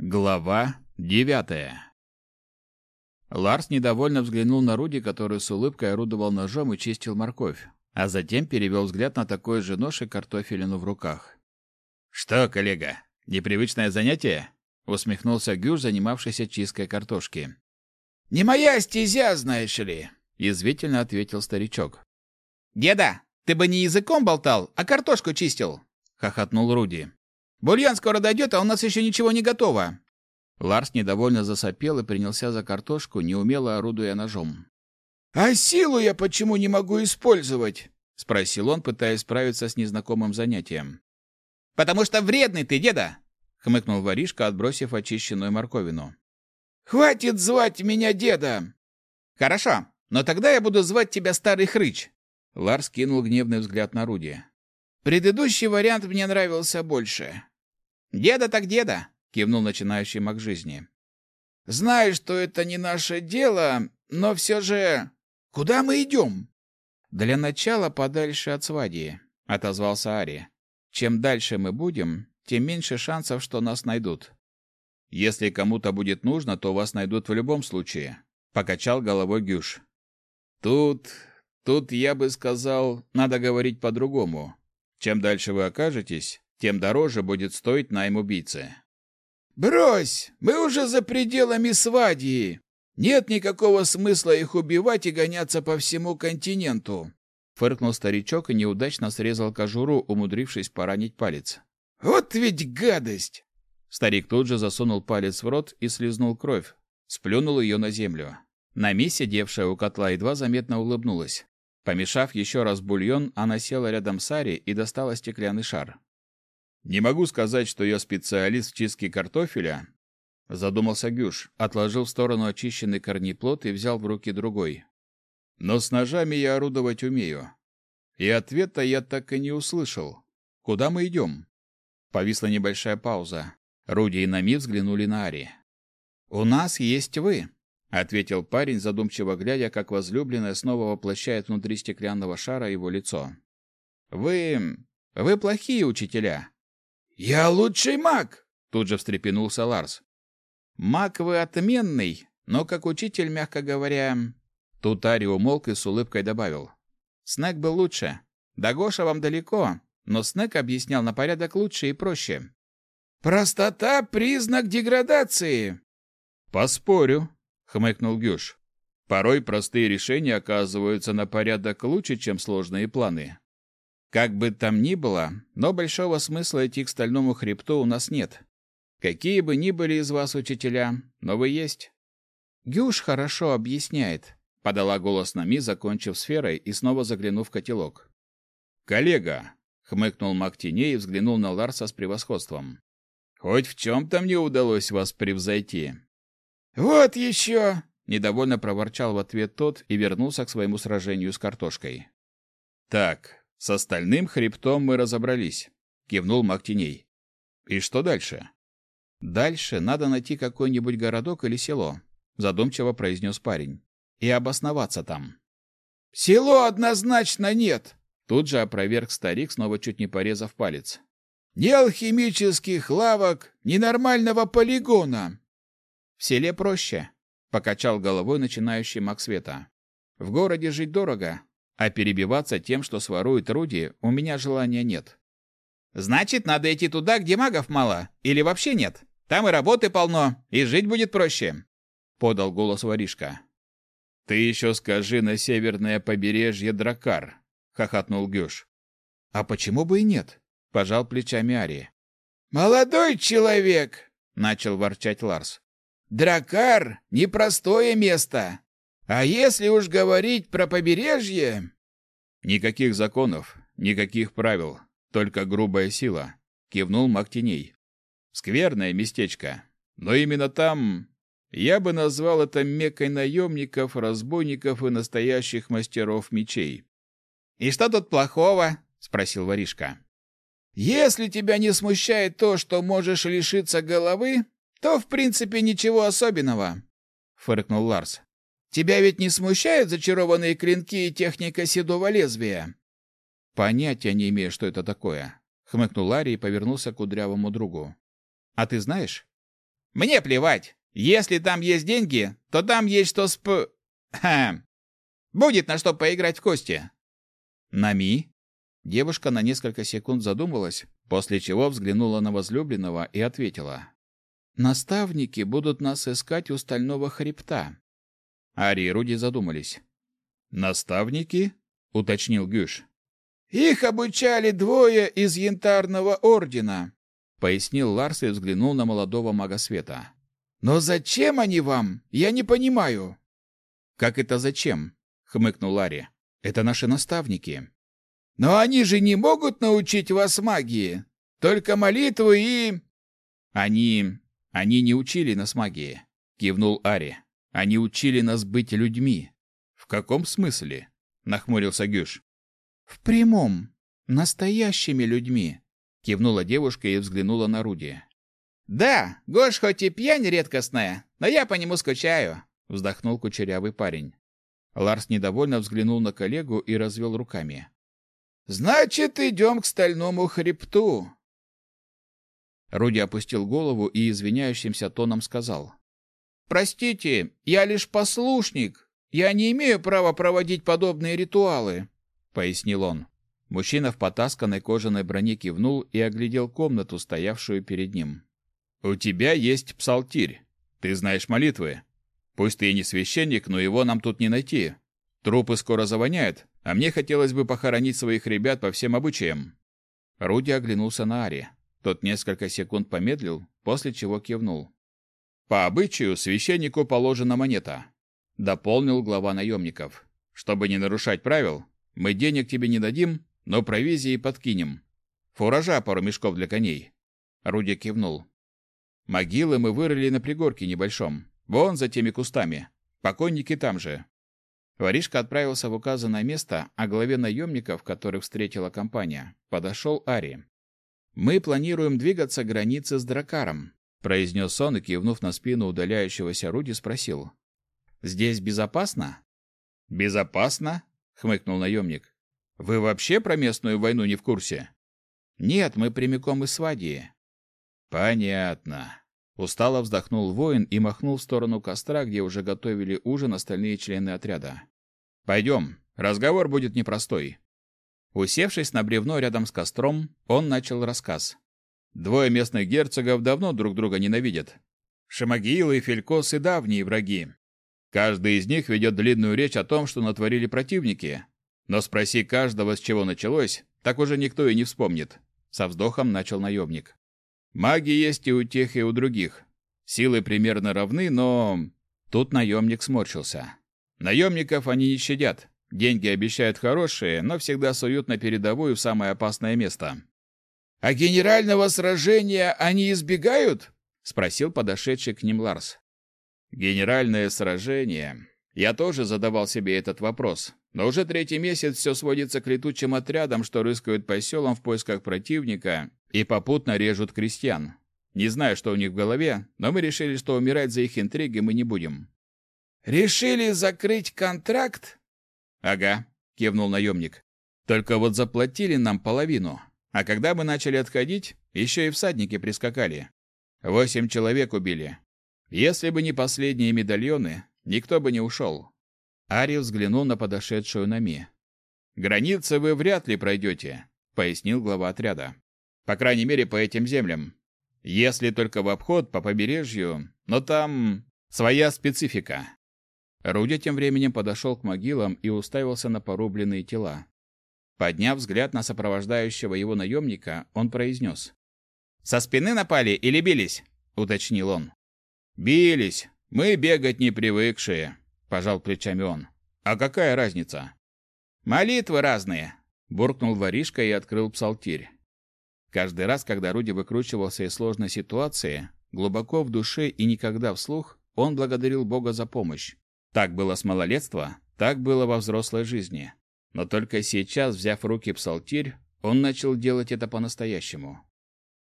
Глава девятая Ларс недовольно взглянул на Руди, который с улыбкой орудовал ножом и чистил морковь, а затем перевел взгляд на такой же нож и картофелину в руках. «Что, коллега, непривычное занятие?» — усмехнулся Гюш, занимавшийся чисткой картошки. «Не моя стезя, знаешь ли», — язвительно ответил старичок. «Деда, ты бы не языком болтал, а картошку чистил!» — хохотнул Руди. Бульон скоро дойдет, а у нас еще ничего не готово. Ларс недовольно засопел и принялся за картошку, неумело орудуя ножом. А силу я почему не могу использовать? спросил он, пытаясь справиться с незнакомым занятием. Потому что вредный ты, деда, хмыкнул воришка, отбросив очищенную морковину. Хватит звать меня деда. Хорошо, но тогда я буду звать тебя старый хрыч. Ларс кинул гневный взгляд на Руди. Предыдущий вариант мне нравился больше. Деда так деда, кивнул начинающий маг жизни. Знаю, что это не наше дело, но все же куда мы идем?» Для начала подальше от свадьи, отозвался Ари. Чем дальше мы будем, тем меньше шансов, что нас найдут. Если кому-то будет нужно, то вас найдут в любом случае, покачал головой Гюш. Тут тут я бы сказал, надо говорить по-другому. Чем дальше вы окажетесь, тем дороже будет стоить найм убийцы. Брось, мы уже за пределами свадьи. Нет никакого смысла их убивать и гоняться по всему континенту. Фыркнул старичок и неудачно срезал кожуру, умудрившись поранить палец. Вот ведь гадость. Старик тут же засунул палец в рот и слезнул кровь, сплюнул ее на землю. Нами, сидевшая у котла, едва заметно улыбнулась. Помешав еще раз бульон, она села рядом с Ари и достала стеклянный шар. Не могу сказать, что я специалист в чистке картофеля, задумался Гюш, отложил в сторону очищенный корнеплод и взял в руки другой. Но с ножами я орудовать умею. И ответа я так и не услышал. Куда мы идем?» Повисла небольшая пауза. Руди и Нами взглянули на Ари. «У нас есть вы», — ответил парень, задумчиво глядя, как возлюбленная снова воплощает внутри стеклянного шара его лицо. «Вы... вы плохие учителя. «Я лучший маг!» — тут же встрепенулся Ларс. «Маг вы отменный, но как учитель, мягко говоря...» Тут Ари умолк и с улыбкой добавил. «Снег был лучше. До Гоша вам далеко, но Снег объяснял на порядок лучше и проще». «Простота — признак деградации!» «Поспорю», — хмыкнул Гюш. «Порой простые решения оказываются на порядок лучше, чем сложные планы. Как бы там ни было, но большого смысла идти к стальному хребту у нас нет. Какие бы ни были из вас учителя, но вы есть. Гюш хорошо объясняет, подала голос Нами, закончив сферой и снова заглянув в котелок. Коллега, хмыкнул Мактиней и взглянул на Ларса с превосходством. Хоть в чем-то мне удалось вас превзойти. Вот еще!» — недовольно проворчал в ответ тот и вернулся к своему сражению с картошкой. Так, с остальным хребтом мы разобрались, кивнул Мактиней. И что дальше? Дальше надо найти какой-нибудь городок или село, задумчиво произнес парень, и обосноваться там. Село однозначно нет, тут же опроверг старик, снова чуть не порезав палец. Ни алхимических лавок, ни нормального полигона. В селе проще, покачал головой начинающий маг света. В городе жить дорого, а перебиваться тем, что сворует Руди, у меня желания нет. Значит, надо идти туда, где магов мало, или вообще нет. Там и работы полно, и жить будет проще, подал голос воришка. Ты еще скажи на северное побережье Дракар, хохотнул Гюш. А почему бы и нет? пожал плечами Ари. Молодой человек, начал ворчать Ларс. Дракар непростое место. А если уж говорить про побережье... Никаких законов, никаких правил, только грубая сила, кивнул Мактиней. Скверное местечко, но именно там я бы назвал это меккой наемников, разбойников и настоящих мастеров мечей. И что тут плохого? спросил воришка. Если тебя не смущает то, что можешь лишиться головы, то в принципе ничего особенного, фыркнул Ларс. Тебя ведь не смущают зачарованные клинки и техника седого лезвия? Понятия не имею, что это такое, хмыкнул Ларри и повернулся к кудрявому другу. А ты знаешь? Мне плевать. Если там есть деньги, то там есть что сп... Хм. Будет на что поиграть в кости. Нами? Девушка на несколько секунд задумалась, после чего взглянула на возлюбленного и ответила. Наставники будут нас искать у стального хребта. Ари и Руди задумались. Наставники? уточнил Гюш. Их обучали двое из янтарного ордена, пояснил Ларс и взглянул на молодого мага света. Но зачем они вам? Я не понимаю. Как это зачем? хмыкнул Ларри. Это наши наставники. Но они же не могут научить вас магии, только молитву и Они они не учили нас магии, кивнул Ари. Они учили нас быть людьми. В каком смысле? нахмурился Гюш. В прямом, настоящими людьми, кивнула девушка и взглянула на Руди. Да, Гош хоть и пьянь редкостная, но я по нему скучаю, вздохнул кучерявый парень. Ларс недовольно взглянул на коллегу и развел руками. Значит, идем к стальному хребту. Руди опустил голову и извиняющимся тоном сказал: "Простите, я лишь послушник. Я не имею права проводить подобные ритуалы", пояснил он. Мужчина в потасканной кожаной броне кивнул и оглядел комнату, стоявшую перед ним. У тебя есть псалтирь. Ты знаешь молитвы. Пусть ты и не священник, но его нам тут не найти. Трупы скоро завоняют, а мне хотелось бы похоронить своих ребят по всем обычаям. Руди оглянулся на Ари. Тот несколько секунд помедлил, после чего кивнул. По обычаю священнику положена монета, дополнил глава наемников. Чтобы не нарушать правил, мы денег тебе не дадим, но провизии подкинем. Фуража пару мешков для коней. Руди кивнул. Могилы мы вырыли на пригорке небольшом, вон за теми кустами. Покойники там же. Воришка отправился в указанное место, а главе наемников, которых встретила компания, подошел Ари. Мы планируем двигаться к границе с Дракаром, произнес он и кивнув на спину удаляющегося Руди, спросил: Здесь безопасно? Безопасно? хмыкнул наемник. Вы вообще про местную войну не в курсе? Нет, мы прямиком из Свадии. Понятно. Устало вздохнул воин и махнул в сторону костра, где уже готовили ужин остальные члены отряда. Пойдем, разговор будет непростой. Усевшись на бревно рядом с костром, он начал рассказ. Двое местных герцогов давно друг друга ненавидят. Шамагил и Фелькос и давние враги. Каждый из них ведет длинную речь о том, что натворили противники. Но спроси каждого, с чего началось, так уже никто и не вспомнит. Со вздохом начал наемник. Маги есть и у тех, и у других. Силы примерно равны, но... Тут наемник сморщился. Наемников они не щадят. Деньги обещают хорошие, но всегда суют на передовую в самое опасное место. А генерального сражения они избегают? спросил подошедший к ним Ларс. Генеральное сражение. Я тоже задавал себе этот вопрос. Но уже третий месяц все сводится к летучим отрядам, что рыскают по селам в поисках противника и попутно режут крестьян. Не знаю, что у них в голове, но мы решили, что умирать за их интриги мы не будем. Решили закрыть контракт Ага, кивнул наемник. Только вот заплатили нам половину. А когда мы начали отходить, еще и всадники прискакали. Восемь человек убили. Если бы не последние медальоны, никто бы не ушел. Ари взглянул на подошедшую Нами. «Границы вы вряд ли пройдете», — пояснил глава отряда. «По крайней мере, по этим землям. Если только в обход по побережью, но там своя специфика. Руди тем временем подошел к могилам и уставился на порубленные тела. Подняв взгляд на сопровождающего его наемника, он произнес. «Со спины напали или бились?» — уточнил он. «Бились. Мы бегать не привыкшие», — пожал плечами он. «А какая разница?» «Молитвы разные», — буркнул воришка и открыл псалтирь. Каждый раз, когда Руди выкручивался из сложной ситуации, глубоко в душе и никогда вслух, он благодарил Бога за помощь. Так было с малолетства, так было во взрослой жизни. Но только сейчас, взяв в руки псалтирь, он начал делать это по-настоящему.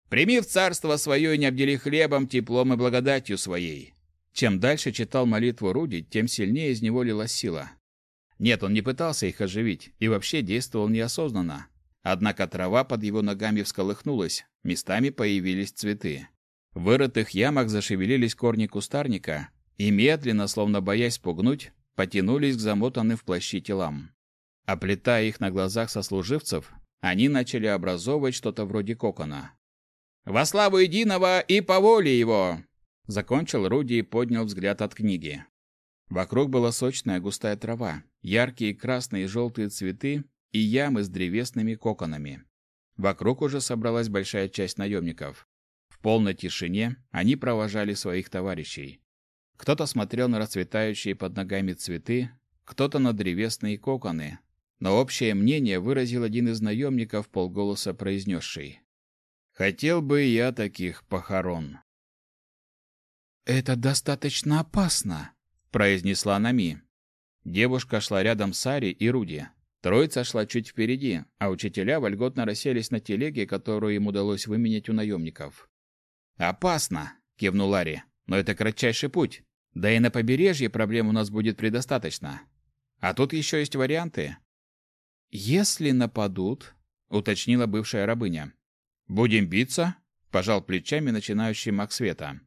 «Прими в царство свое и не обдели хлебом, теплом и благодатью своей». Чем дальше читал молитву Руди, тем сильнее из него лилась сила. Нет, он не пытался их оживить и вообще действовал неосознанно. Однако трава под его ногами всколыхнулась, местами появились цветы. В вырытых ямах зашевелились корни кустарника и медленно, словно боясь спугнуть, потянулись к замотанным в плащи телам. Оплетая их на глазах сослуживцев, они начали образовывать что-то вроде кокона. «Во славу единого и по воле его!» Закончил Руди и поднял взгляд от книги. Вокруг была сочная густая трава, яркие красные и желтые цветы и ямы с древесными коконами. Вокруг уже собралась большая часть наемников. В полной тишине они провожали своих товарищей. Кто-то смотрел на расцветающие под ногами цветы, кто-то на древесные коконы, но общее мнение выразил один из наемников, полголоса произнесший. «Хотел бы я таких похорон». «Это достаточно опасно», — произнесла Нами. Девушка шла рядом с Ари и Руди. Троица шла чуть впереди, а учителя вольготно расселись на телеге, которую им удалось выменять у наемников. «Опасно», — кивнул Ари, — «но это кратчайший путь. Да и на побережье проблем у нас будет предостаточно. А тут еще есть варианты. «Если нападут», — уточнила бывшая рабыня. «Будем биться?» — пожал плечами начинающий маг света.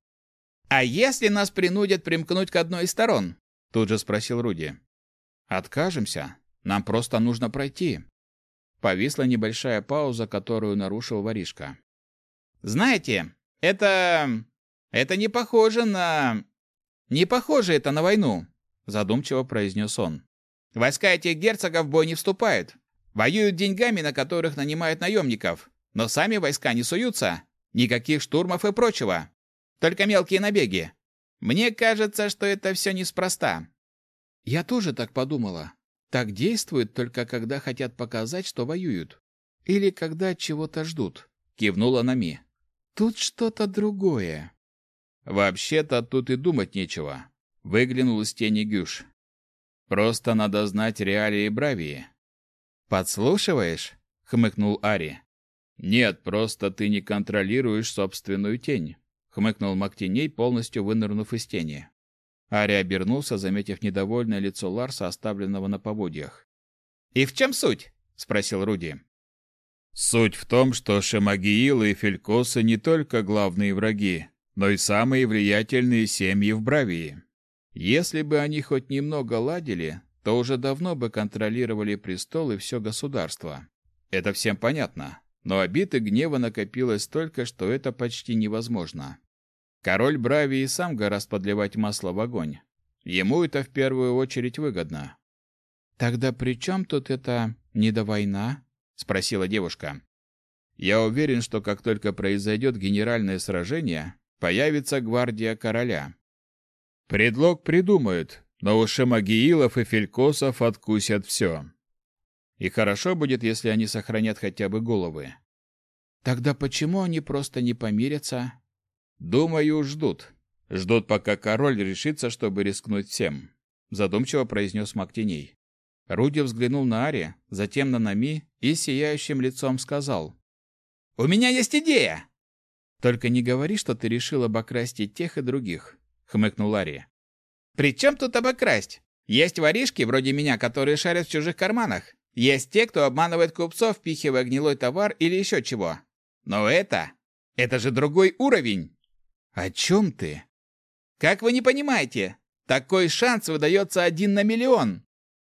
«А если нас принудят примкнуть к одной из сторон?» — тут же спросил Руди. «Откажемся. Нам просто нужно пройти». Повисла небольшая пауза, которую нарушил воришка. «Знаете, это... это не похоже на... не похоже это на войну», — задумчиво произнес он. Войска этих герцогов в бой не вступают. Воюют деньгами, на которых нанимают наемников. Но сами войска не суются. Никаких штурмов и прочего. Только мелкие набеги. Мне кажется, что это все неспроста. Я тоже так подумала. Так действуют только когда хотят показать, что воюют. Или когда чего-то ждут. Кивнула Нами. Тут что-то другое. Вообще-то тут и думать нечего. Выглянул из тени Гюш. Просто надо знать реалии Бравии. Подслушиваешь? хмыкнул Ари. Нет, просто ты не контролируешь собственную тень, хмыкнул Мактиней, полностью вынырнув из тени. Ари обернулся, заметив недовольное лицо Ларса, оставленного на поводьях. «И в чем суть?» — спросил Руди. «Суть в том, что Шемагиилы и Фелькосы не только главные враги, но и самые влиятельные семьи в Бравии. Если бы они хоть немного ладили, то уже давно бы контролировали престол и все государство. Это всем понятно, но обид и гнева накопилось столько, что это почти невозможно. Король Брави и сам гораздо подливать масло в огонь. Ему это в первую очередь выгодно. «Тогда при чем тут это недовойна?» — спросила девушка. «Я уверен, что как только произойдет генеральное сражение, появится гвардия короля. Предлог придумают, но у Шамагиилов и Фелькосов откусят все. И хорошо будет, если они сохранят хотя бы головы. Тогда почему они просто не помирятся? Думаю, ждут. Ждут, пока король решится, чтобы рискнуть всем. Задумчиво произнес Мактиней. Руди взглянул на Ари, затем на Нами и сияющим лицом сказал. «У меня есть идея!» «Только не говори, что ты решил обокрасть тех, и других хмыкнул Ларри. «При чем тут обокрасть? Есть воришки, вроде меня, которые шарят в чужих карманах. Есть те, кто обманывает купцов, впихивая гнилой товар или еще чего. Но это... это же другой уровень!» «О чем ты?» «Как вы не понимаете? Такой шанс выдается один на миллион.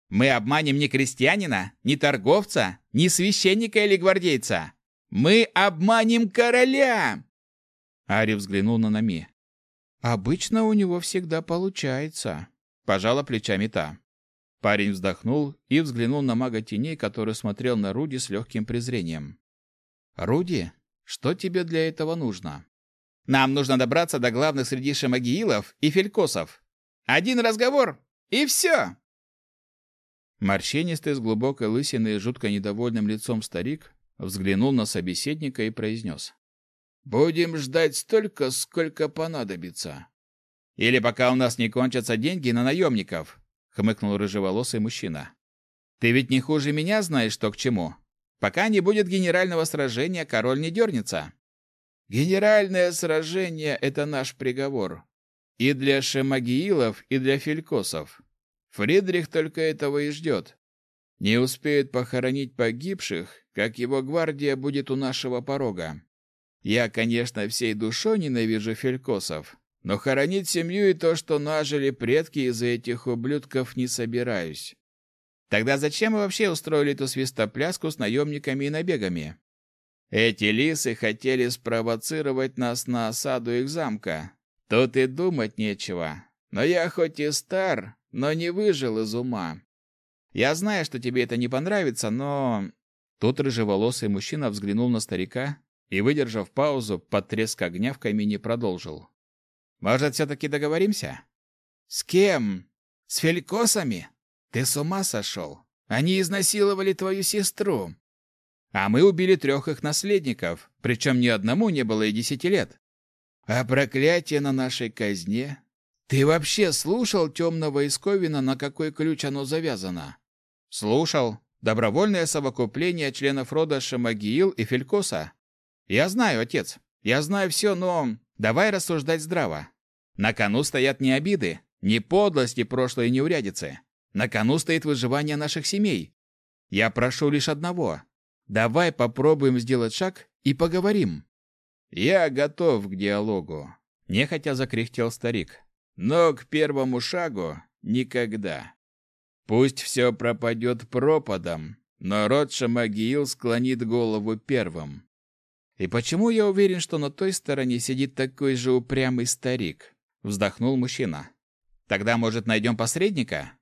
Мы обманем не крестьянина, не торговца, не священника или гвардейца. Мы обманем короля!» Ари взглянул на Нами. Обычно у него всегда получается, пожала плечами та. Парень вздохнул и взглянул на мага теней, который смотрел на Руди с легким презрением. Руди, что тебе для этого нужно? Нам нужно добраться до главных среди шамагиилов и фелькосов. Один разговор и все!» Морщинистый с глубокой лысиной и жутко недовольным лицом старик взглянул на собеседника и произнес. Будем ждать столько, сколько понадобится. Или пока у нас не кончатся деньги на наемников, хмыкнул рыжеволосый мужчина. Ты ведь не хуже меня знаешь, что к чему. Пока не будет генерального сражения, король не дернется. Генеральное сражение — это наш приговор. И для шемагиилов, и для фелькосов. Фридрих только этого и ждет. Не успеет похоронить погибших, как его гвардия будет у нашего порога. Я, конечно, всей душой ненавижу фелькосов, но хоронить семью и то, что нажили предки из-за этих ублюдков, не собираюсь. Тогда зачем вы вообще устроили эту свистопляску с наемниками и набегами? Эти лисы хотели спровоцировать нас на осаду их замка. Тут и думать нечего. Но я хоть и стар, но не выжил из ума. Я знаю, что тебе это не понравится, но Тут рыжеволосый мужчина взглянул на старика и, выдержав паузу, под треск огня в камине продолжил. Может, все таки договоримся? С кем? С фелькосами? Ты с ума сошел? Они изнасиловали твою сестру. А мы убили трех их наследников, причем ни одному не было и десяти лет. А проклятие на нашей казне? Ты вообще слушал темного исковина, на какой ключ оно завязано? Слушал. Добровольное совокупление членов рода Шамагиил и Фелькоса. Я знаю, отец. Я знаю все, но давай рассуждать здраво. На кону стоят не обиды, не подлости прошлой неурядицы. На кону стоит выживание наших семей. Я прошу лишь одного. Давай попробуем сделать шаг и поговорим. Я готов к диалогу, нехотя закряхтел старик. Но к первому шагу никогда. Пусть все пропадет пропадом, но род Шамагиил склонит голову первым. И почему я уверен, что на той стороне сидит такой же упрямый старик? Вздохнул мужчина. Тогда, может, найдем посредника?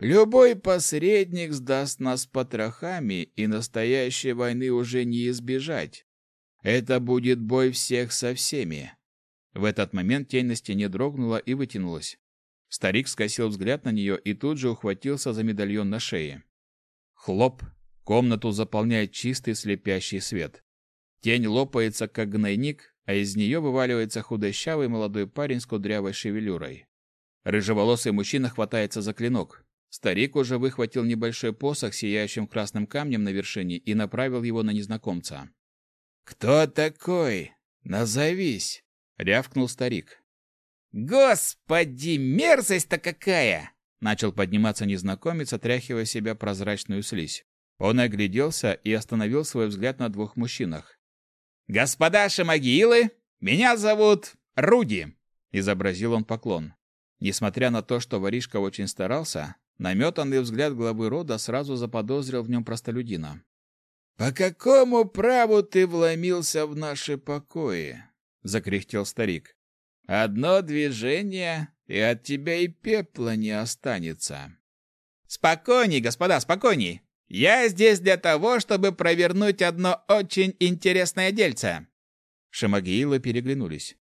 Любой посредник сдаст нас потрохами, и настоящей войны уже не избежать. Это будет бой всех со всеми. В этот момент тень на стене дрогнула и вытянулась. Старик скосил взгляд на нее и тут же ухватился за медальон на шее. Хлоп! Комнату заполняет чистый слепящий свет. Тень лопается, как гнойник, а из нее вываливается худощавый молодой парень с кудрявой шевелюрой. Рыжеволосый мужчина хватается за клинок. Старик уже выхватил небольшой посох сияющим красным камнем на вершине и направил его на незнакомца. «Кто такой? Назовись!» — рявкнул старик. «Господи, мерзость-то какая!» Начал подниматься незнакомец, отряхивая себя прозрачную слизь. Он огляделся и остановил свой взгляд на двух мужчинах. «Господа Шамагилы, меня зовут Руди!» Изобразил он поклон. Несмотря на то, что воришка очень старался, наметанный взгляд главы рода сразу заподозрил в нем простолюдина. «По какому праву ты вломился в наши покои?» — закряхтел старик. Одно движение, и от тебя и пепла не останется. Спокойней, господа, спокойней. Я здесь для того, чтобы провернуть одно очень интересное дельце. Шамагиилы переглянулись.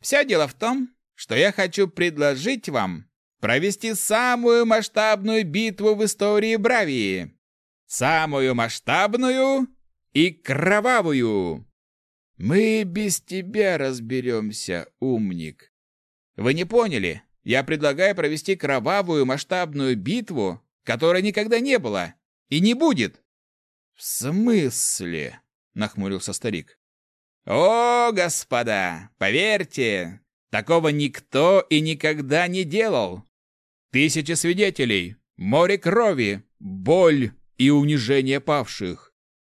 Все дело в том, что я хочу предложить вам провести самую масштабную битву в истории Бравии. Самую масштабную и кровавую. Мы без тебя разберемся, умник. Вы не поняли. Я предлагаю провести кровавую масштабную битву, которой никогда не было и не будет. В смысле? нахмурился старик. О, господа, поверьте, такого никто и никогда не делал. Тысячи свидетелей, море крови, боль и унижение павших.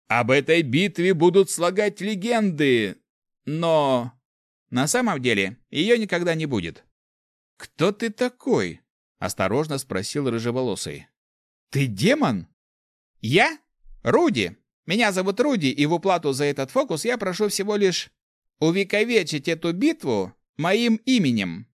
Об этой битве будут слагать легенды, но на самом деле ее никогда не будет. Кто ты такой? осторожно спросил рыжеволосый. Ты демон? Я? Руди. Меня зовут Руди, и в уплату за этот фокус я прошу всего лишь увековечить эту битву моим именем.